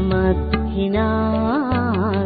මමත් හිනා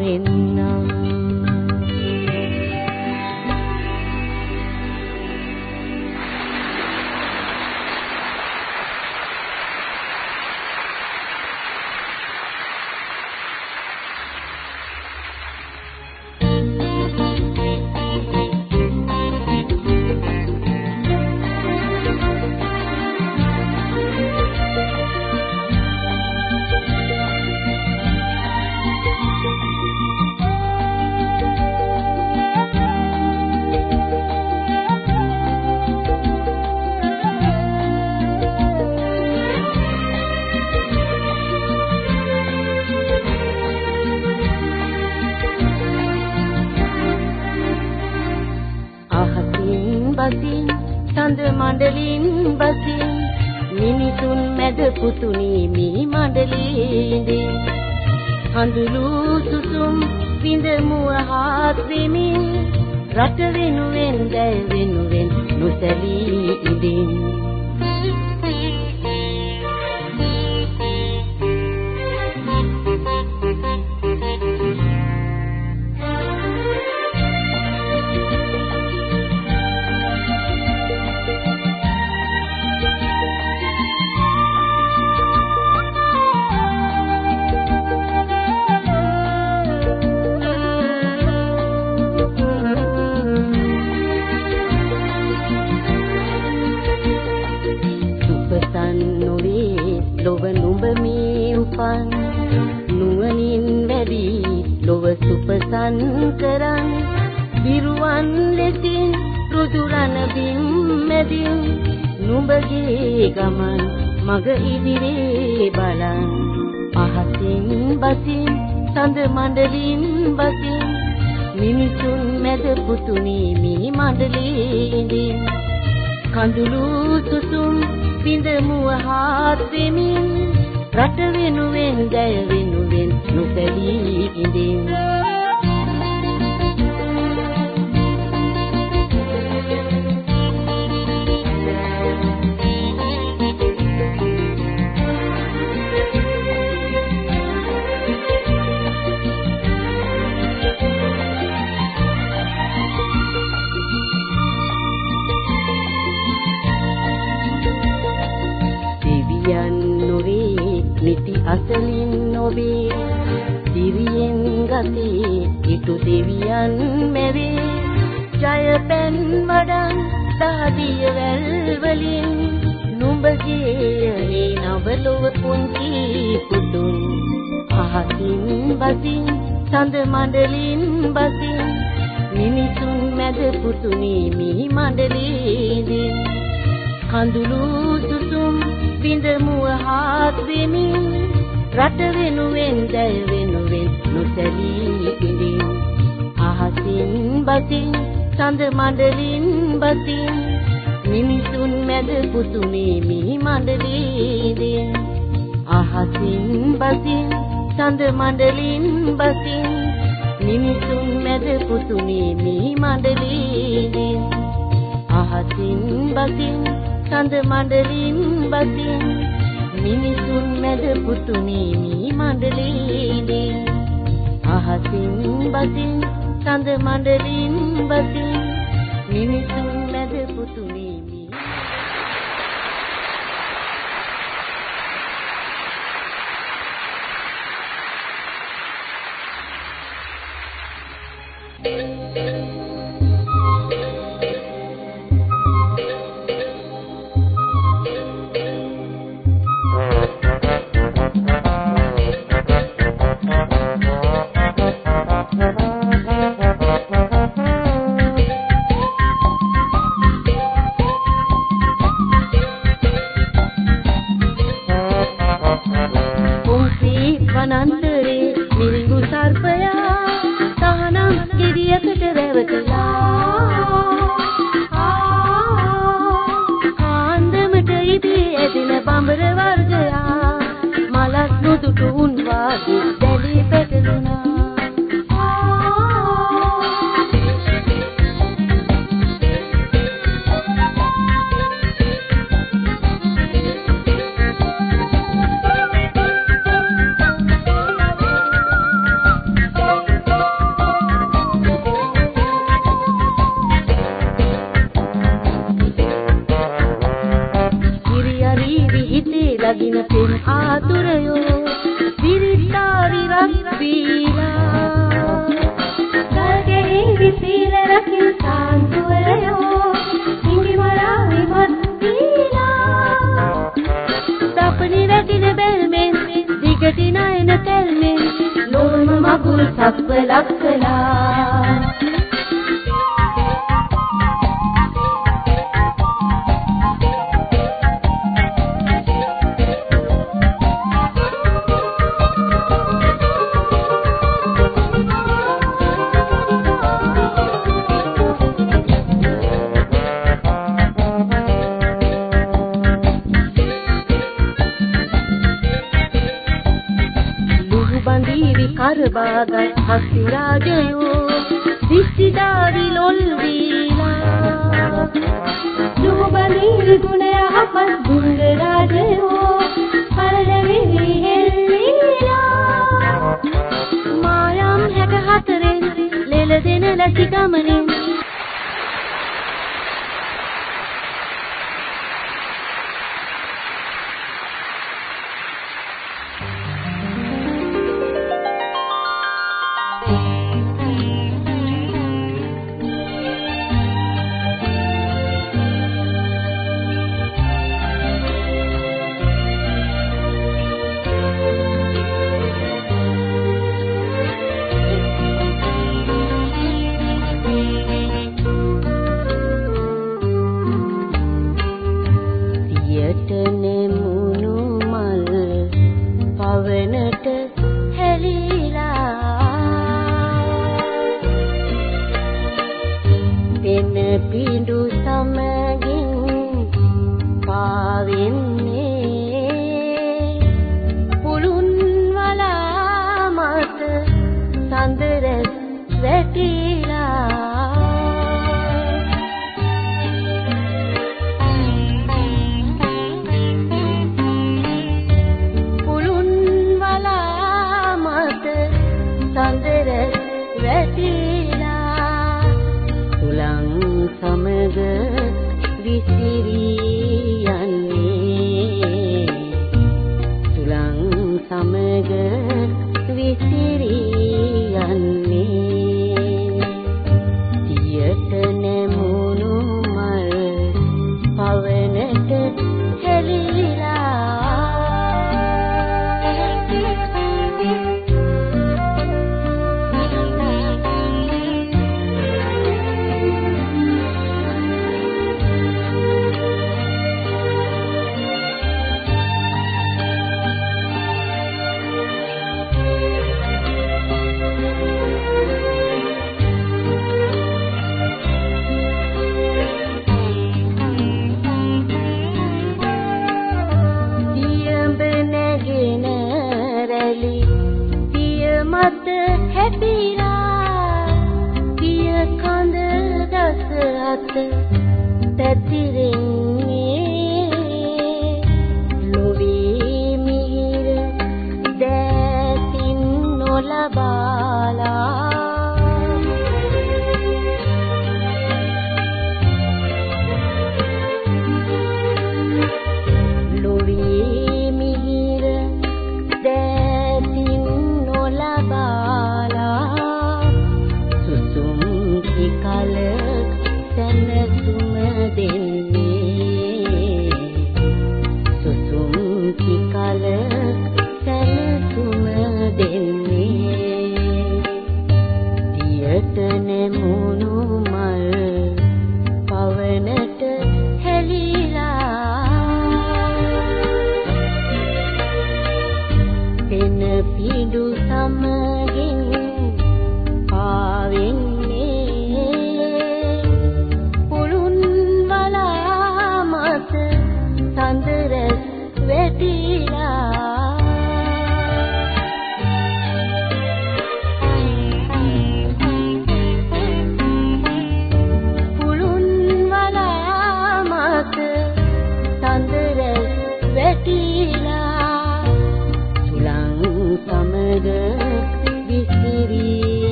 වඩන් දහදිය වැල් වලින් නුඹගේ නවලොව පුංචි පුතුන් අහසින් බසින් සඳ මඩලින් බසින් මිනිසුන් මැද පුතුනි මිහි මඩලේදී කඳුළු සුසුම් බිඳ මුව හාත් වෙමින් රට වෙනුවෙන් දැල් වෙනුවෙන් නොසැලී ඉඳින් අහසින් බසින් සඳ මඩලින් බසින් මිනිසුන් මැද පුතුනේ මිහි මඩලේදී අහසින් බසින් සඳ මඩලින් බසින් මිනිසුන් මැද පුතුනේ මිහි මඩලේදී අහසින් බසින් සඳ මඩලින් බසින් මිනිසුන් මැද පුතුනේ මිහි මඩලේදී අහසින් බසින් සඳ මඩලින් බසින් මිනිසුන් Thank you. රාජයෝ දිස්සිදාවි ලොල් වීලා නුඹලී ගුණ යහපත් ගුණ රාජයෝ පරලෙවි හෙල්ලීලා. මායම් හැට හතරෙන් ලෙල දෙන ලැසි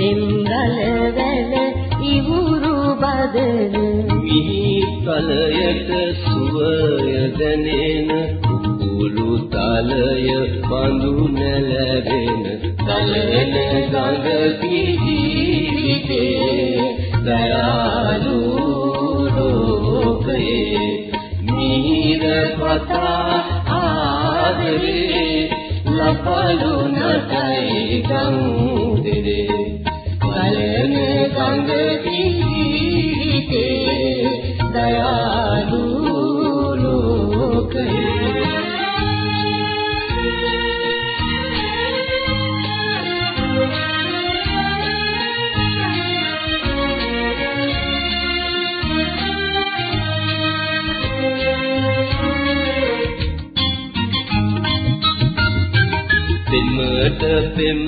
දෙංගල වැල ඉවුරු බදන කලයට සුවය දැනෙන කුකුළු තලය බඳු නැලවෙන තලන ගඟ පිහිටේ දයාලු ලෝකයේ මීර පතා ආදරේ ලපලු නැතයි ගංගා ගලන ගඟ පිහිටේ දයාලු ලෝකේ දෙමට පෙම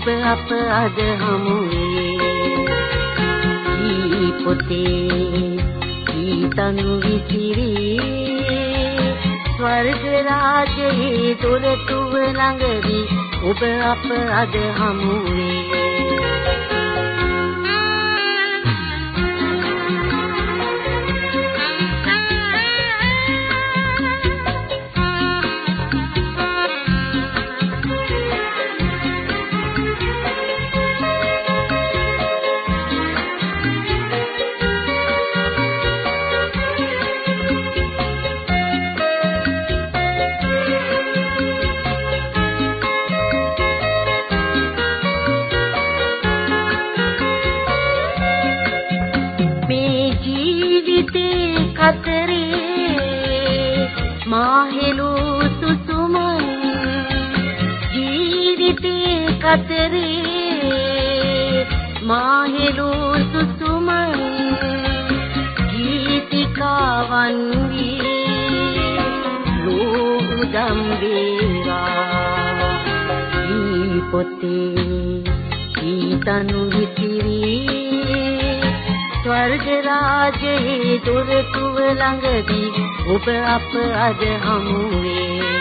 ඔබ අප අද හමුවේ ඊ පොතේ ඊතනු විසිරී. ස්වර්ග රාජයේ දොරටුව ළඟදී ඔබ අප අද හමුවේ පොතේ ඊතනු විසිරී ස්වර්ග රාජයේ දොරටුව ළඟදී ඔබ අප අද හමුවේ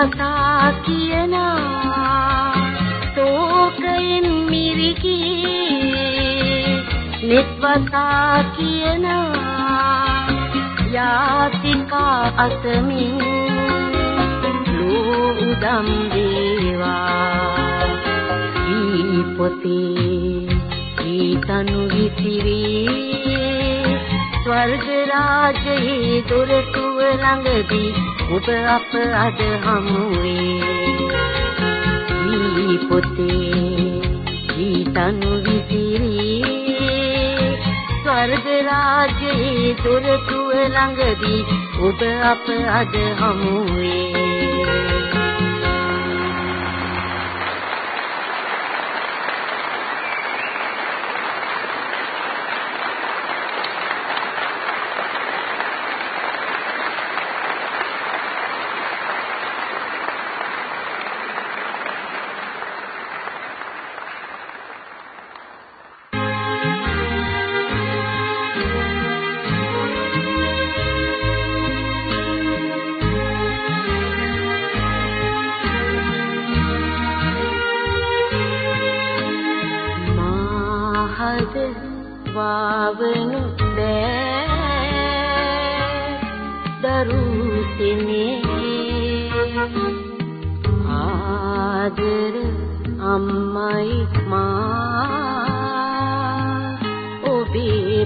නෙත්වසා කියනා ශෝකයෙන් මිරිකී නෙත්වසා කියනා යාතිකා අසමින් ලෝ උදම් දේවා ඊ පොතේ ඊතනු විසිරී ස්වර්ග රාජයේ දොරටුව ළඟදී ඔබ අප අද හමුවේ. ඊ පොතේ ඊතනු විසිරී. ස්වර්ග රාජයේ දොරටුව ළඟදී ඔබ අප අද හමුවේ.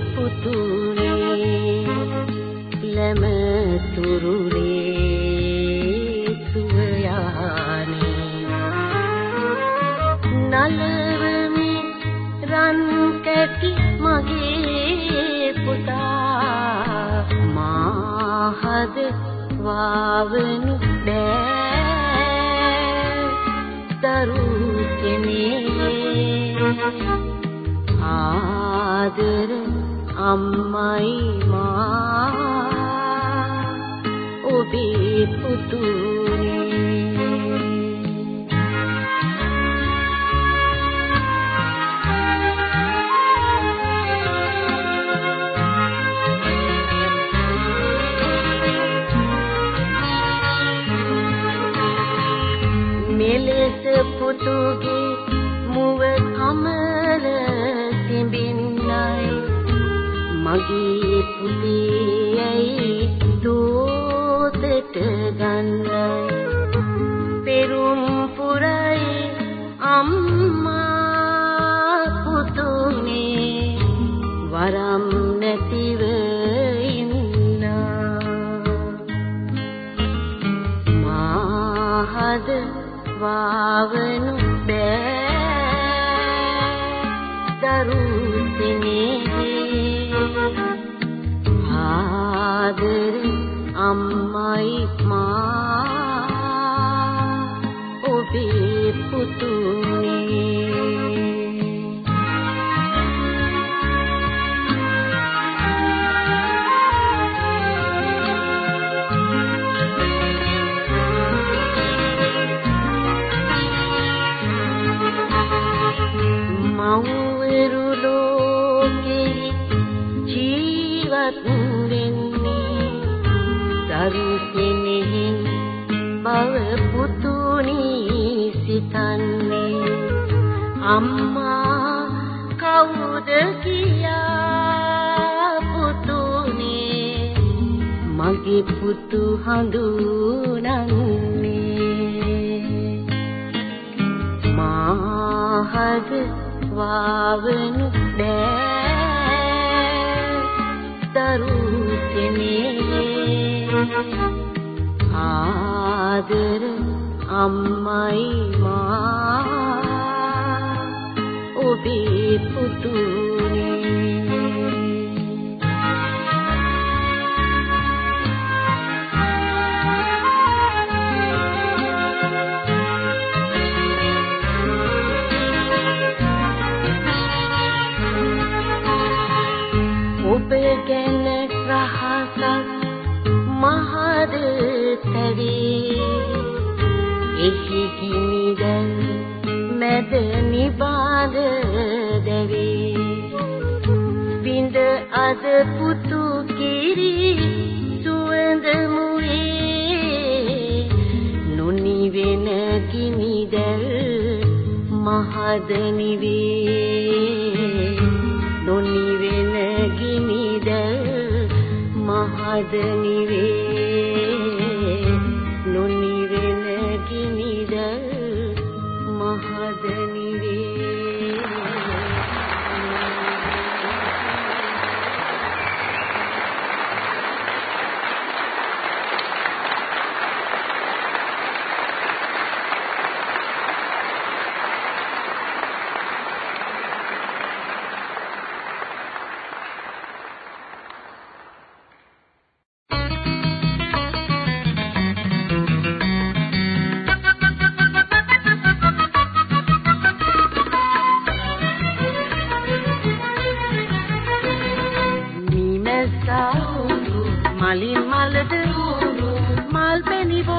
ඔබේ පුතුනේ ලැම තුරුලේ සුවයානේ. නලවමි රන් කැටි මගේ පුතා. මාහද වාවනු බෑ දරු කෙනේ ආදර අම්මයි මා ඔබේ පුතුනේ. පුතුගේ පුතියයි දෝතට ගන්නයි. පෙරුම් පුරයි අම්මා පුතුනේ. වරම් නැතිව මාහද වාවනු බෑ. දරුවෝ අම්මයි මා පුතු හඳුනන්නේ මාහද වාවනු බෑ දරුසෙනේ ආදර අම්මයි මා ඔබේ පුතුනේ මහද නිවේ. නොනිවෙන කිමිදැල් මහද නිවේ.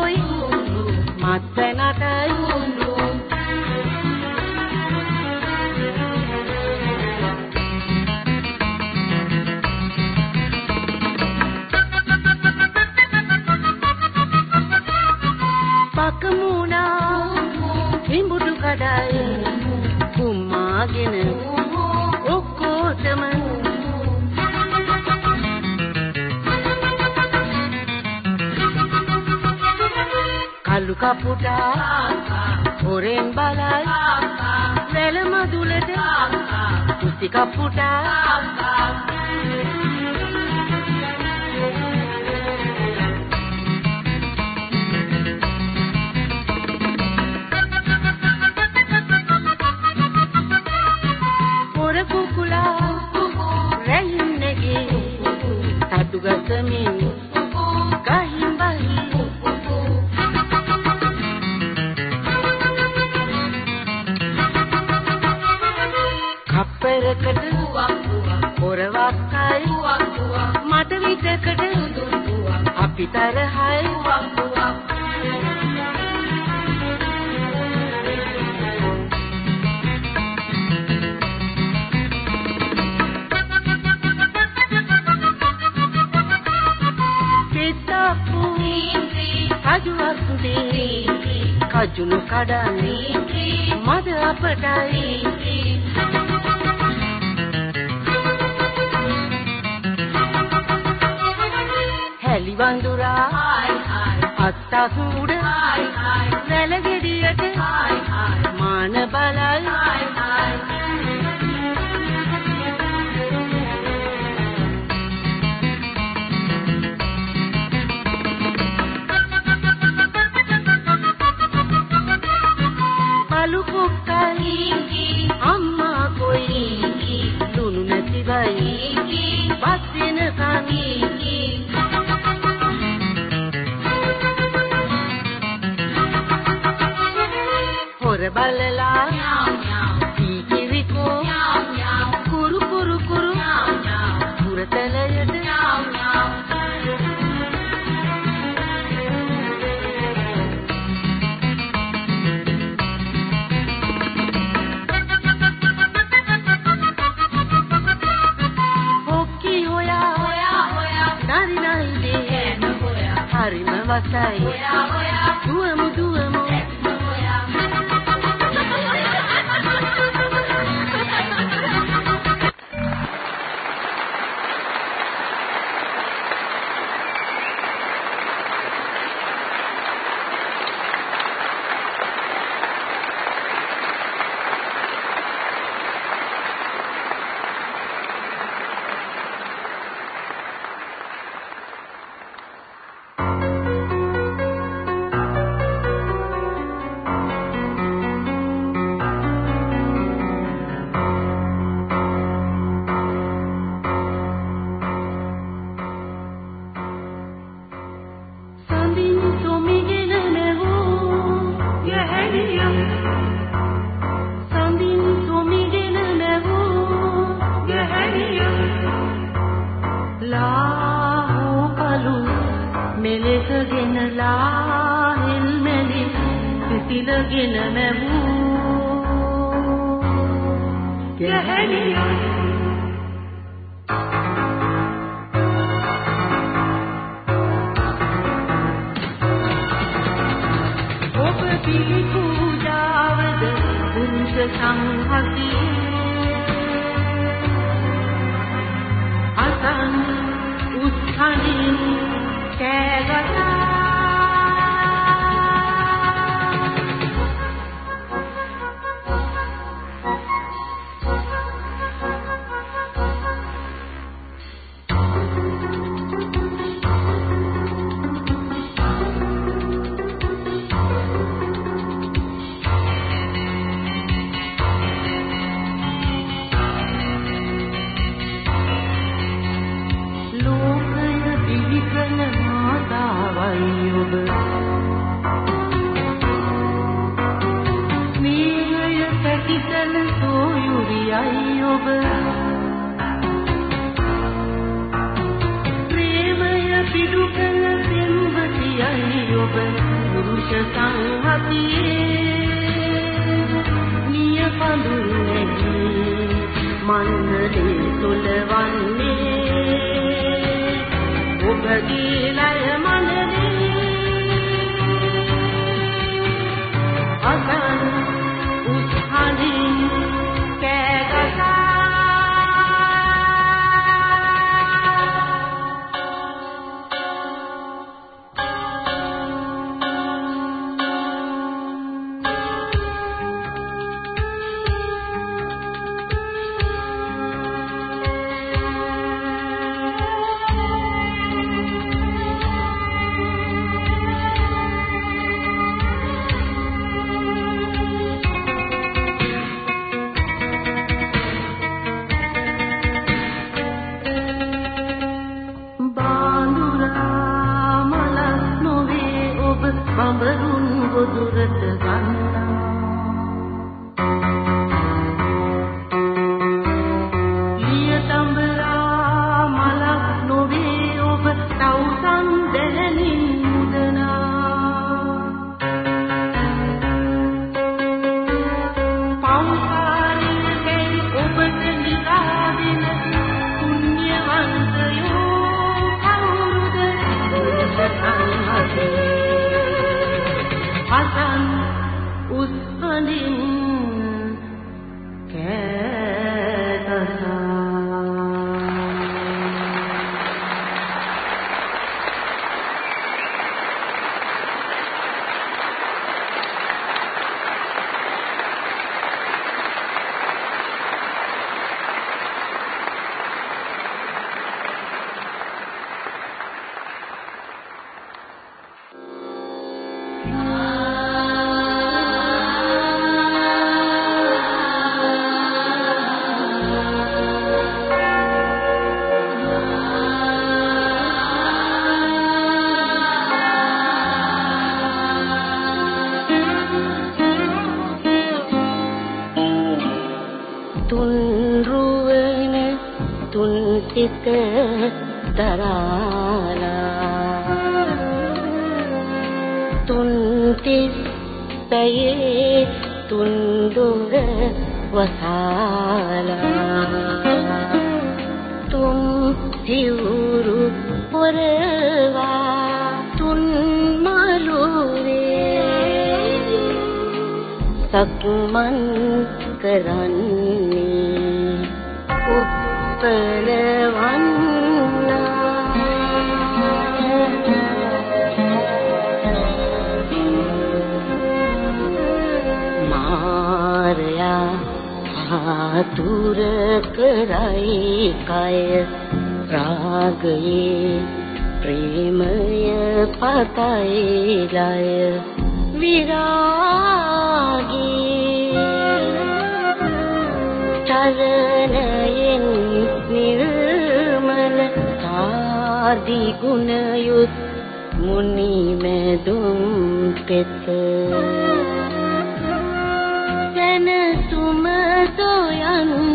උණුයි මත්සනට උණු පකමුණා හිඹුඩු කඩයි. කුම්මාගෙන ඔක්කොටම සුදු කපුටා හොරෙන් බලයි. වැලම දුලට කුස්ති කපුටා කුකුලා රැයින් නැගේ අතුගතමින් කජුණු කඩන්නේ මද අපටයි වඳුරා අත්තක් උඩ බලලා කීකිරිකෝ කුරු කුරු කුරු පුරතලයට හරිම වසයි. ඔයා ඔයා තුන් රුවන තුන් සිත දරාලා. තුන් තිස් පැයේ තුන් දුර වසාලා. තුම් සිවුරු පොරවා තුන් මලුවේ සක්මන් කරන්න උප්පලවන්නා මාරයා ආතුර කරයි කය රාගයේ ප්‍රේමය පතයි ලය විරාගී චරණයෙන් සාදි ගුණයුත් මුනි මෙදුම් පෙත. සැනසුම සොයන්නේ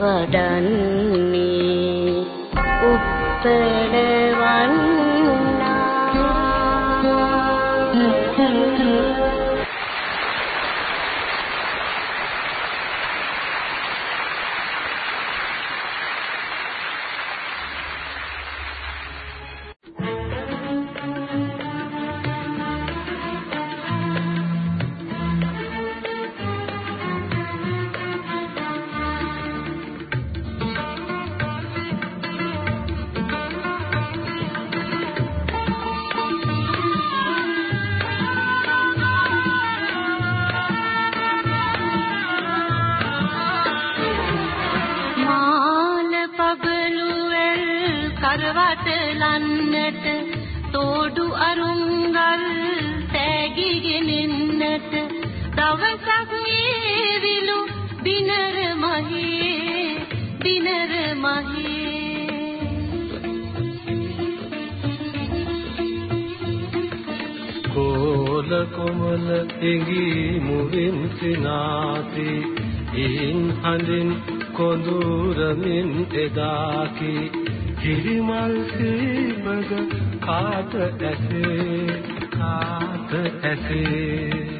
vợ කරවටලන්නට තෝඩු අරුංගල් තෑගිගෙනෙන්නට දවසක් ඒවිලු දිනර මහේ දිනර මහේ. කෝල කොමල එඟි මුවින් සිනාති ඉන් හඳින් කොඳුරමින් එදාකි. හිරිමල් සීබග කාට ඇසේ? කාට ඇසේ?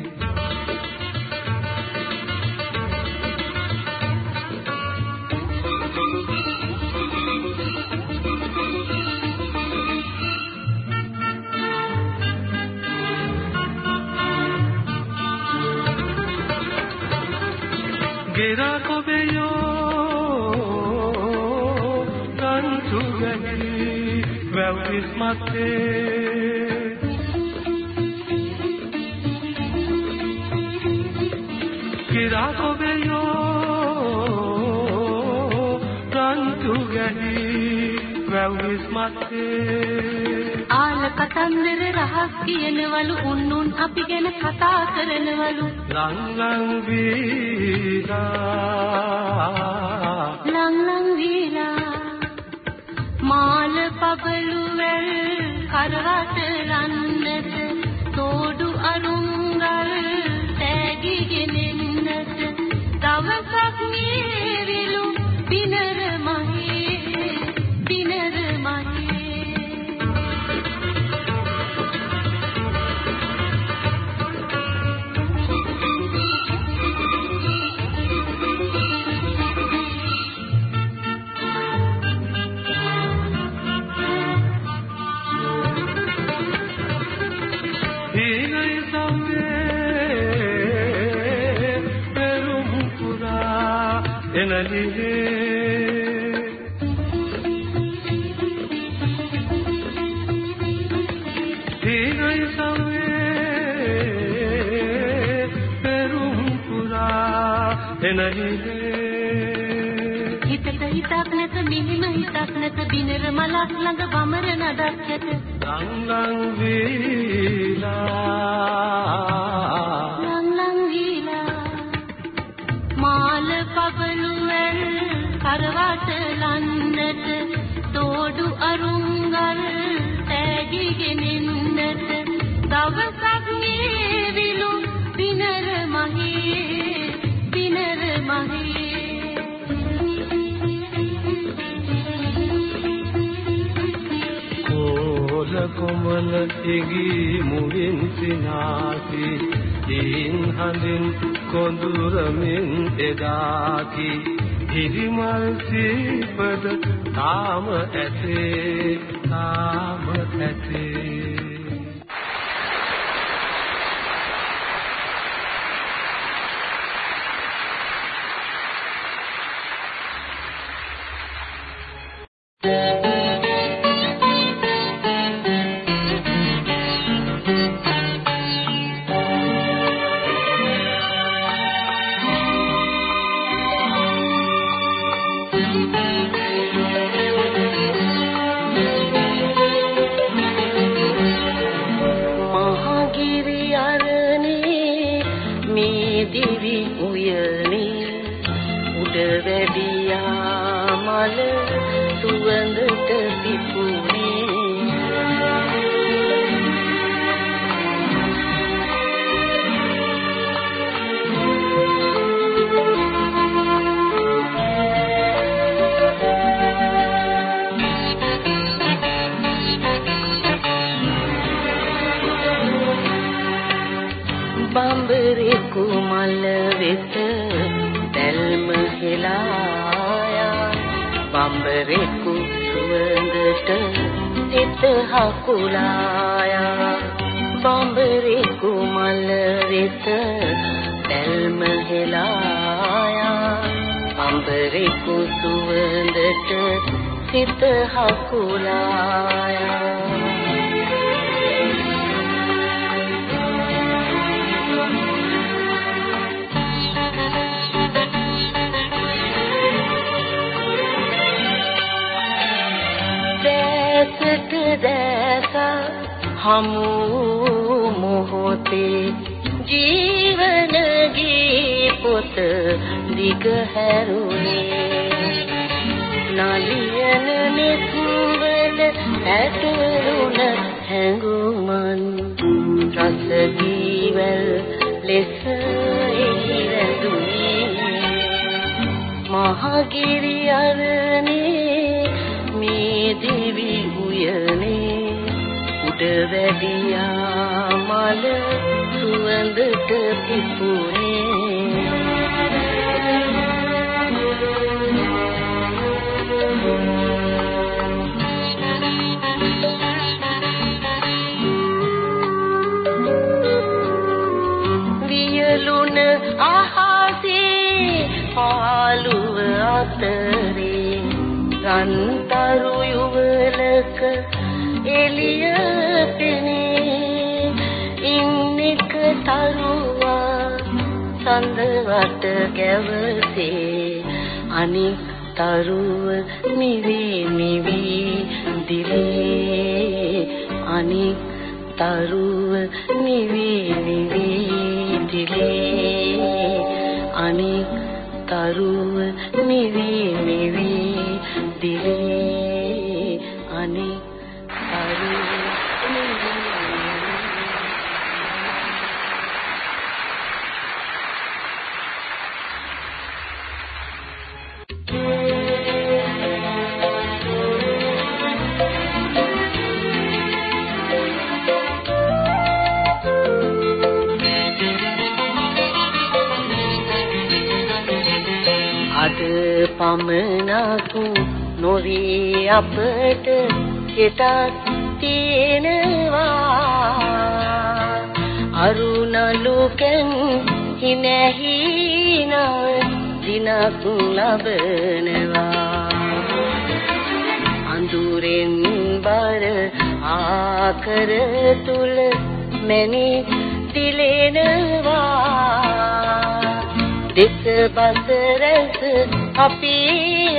ඉස්මත්තේ ගෙරා කොබෙයෝ ගන්තු ගැහි වැව් ඉස්මත්තේ ආල කතන්දර රහස් කියනවලු උන්නුන් අපි ගැන කතා කරනවලු. ලං ලං වීලා ලං ලං වීලා මාල පබළු වැල් කරවට රන්නට තෝඩු අරුංගල් තෑගිගෙනෙන්නට දවසක් මේවිලු බිනර මලක් ළඟ වමර නඩක් ඇත ලං ලං වේලා. ලං ලං වීලා. මාල පබළුවෙන් කරවට ලන්නට. තෝඩු අරුංගල් තෑගිගෙනෙන්නට දවසක් කොමල ඉගී මුවින් සිනාති දීන් හඳින් කොඳුරමින් එදාති හිරිමල් සීපද තාම ඇතේ තාම ඇතේ බම්බරේ කුමල වෙත දැල්ම හෙලායා. බම්බරේ කු සුවඳට සිත හකුලායා. බම්බරේ කුමල වෙත දැල්ම හෙලායා. බම්බරේ කු සුවඳට සිත හකුලායා. දැස හමු මොහොතේ ජීවන ගී පොත දිග හැරුණේ නලියන මෙත්වල ඇතුළුන හැඟුමන් රස ජීවල් ලෙස ඉරදුනේ මහගිරි අරණේ උඩ වැඩියා මල සුවඳට පිපුනේ ගැවසේ අනික් තරුව නිවි නිවි දිලේ අනික් තරුව නිවි නිවි දිලේ අනික් තරුව නිවි නිවි නොවේ අපට හෙටත් තියෙනවා? අරුණලුකෙන් හිනැහින දිනක් ලබනවා. අඳුරෙන් බර ආකර තුල මැනි දිලෙනවා දෙස බසරස අපි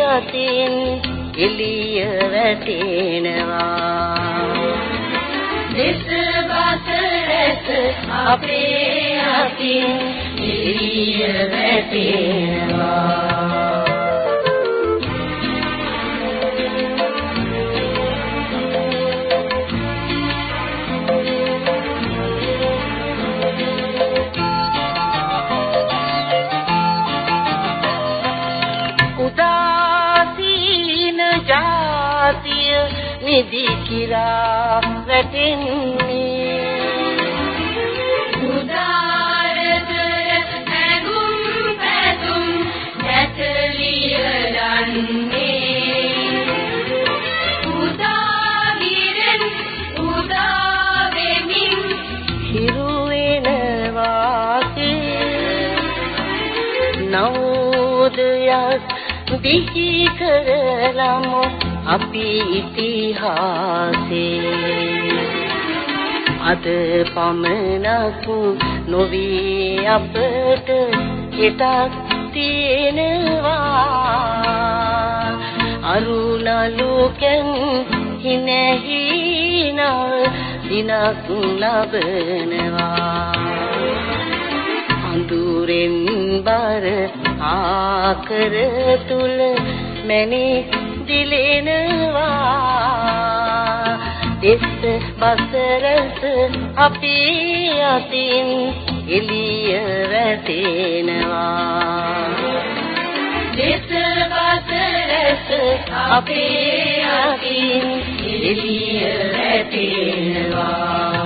අතින් එළිය වැටෙනවා. දෙස බසරස අපේ අතින් එළිය වැටෙනවා. නිදි කිරා වැටෙන්නේ. උදාරතර ඇගුම් පැතුම් නැතලිය දන්නේ උදාගිරෙන් උදා වෙමින් හිරු වෙනවාසේ නවෝදයස් දිහි කරලමු අපි ඉතිහාසේ අද පමණක් නොවී අපට හිතක් තියෙනවා. අරුණලුකෙන් හිනහිනා දිනක් ලබනවා. අඳුරෙන් බර ආකර තුල මැණික් දිලෙනවා. දෙස් බසරස අපි අතින් එළිය වැටෙනවා. දෙස් බසරස අපි අතින් එළිය වැටෙනවා.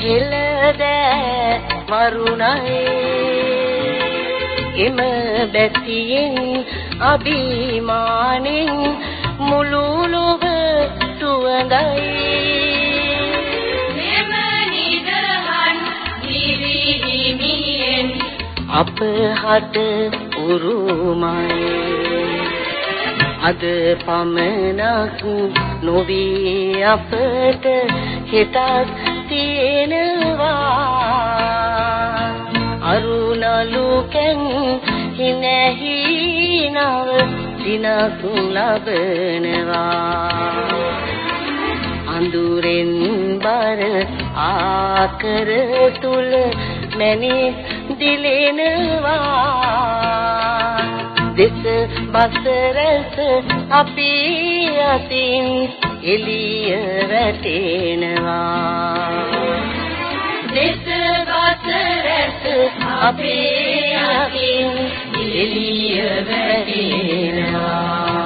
හෙළද වරුණයි එම බැතියෙන් අභිමානෙන් මුළු ලොව සුවඳයි. මෙම නිදහන් දිවිහිමියෙන් අප හට උරුමයි අද පමණක් නොවී අපට හිතක් තියෙනවා. අරුණලුකෙන් හිනහිනව දිනක් ලබනවා. අඳුරෙන් බර ආකර තුල මැණික් දිලෙනවා. දෙස බසරස අපි අතින් එළිය වැටෙනවා. දෙස බසරස අපි අතින් එළිය වැටෙනවා.